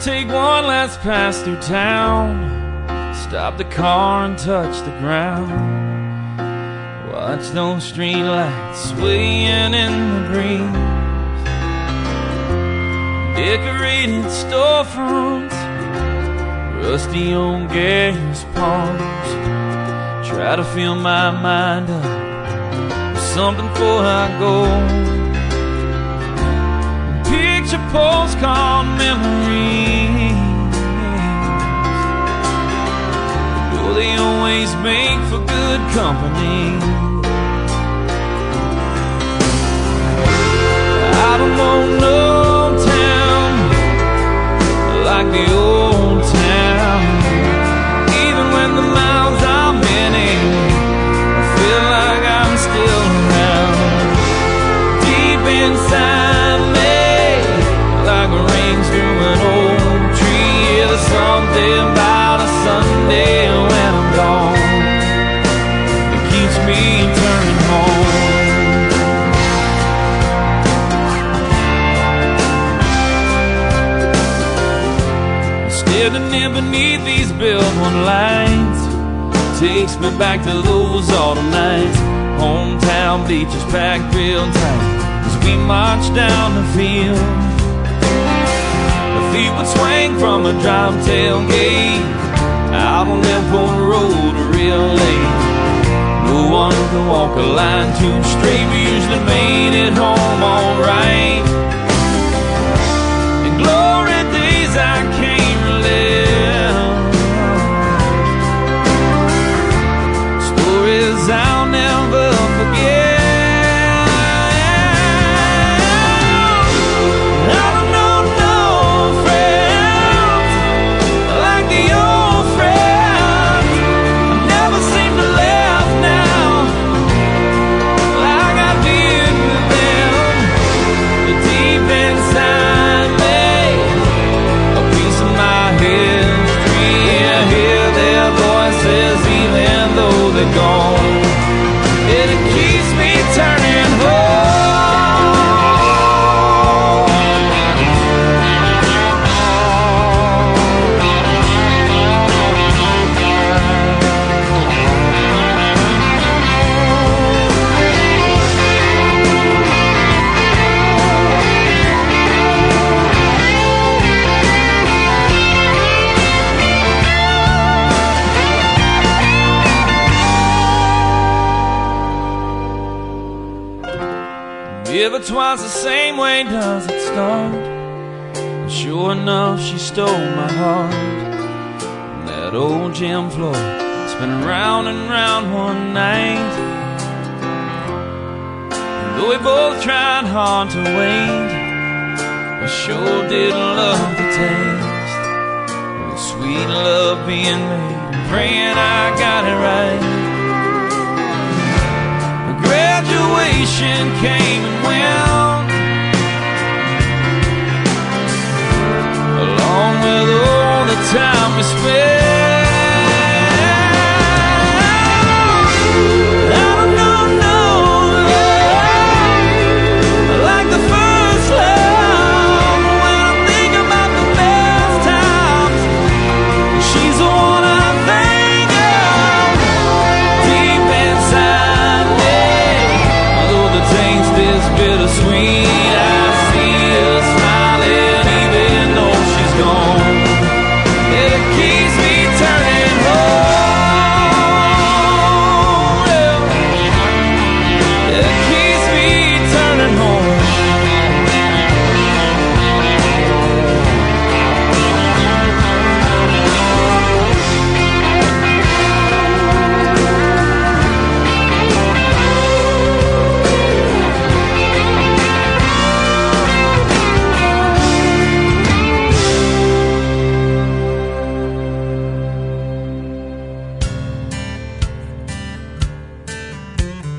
take one last pass through town. Stop the car and touch the ground. Watch those street lights swaying in the breeze. Decorated storefronts, rusty old gas pumps. Try to fill my mind up with something before I go. Picture postcard memories. Oh, they always make for good company. Standing beneath these billboard lights takes me back to those autumn nights. Hometown beaches packed real tight as we march down the field. The feet would swing from a drive tailgate out on Airport Road real late. No one could walk a line too straight. We usually made it home alright. Ever twice the same way does it start. And sure enough, she stole my heart. On that old gym floor, spinning round and round one night. And though we both tried hard to wait, we sure did love the taste of the sweet love being made. Praying I got it right. Graduation came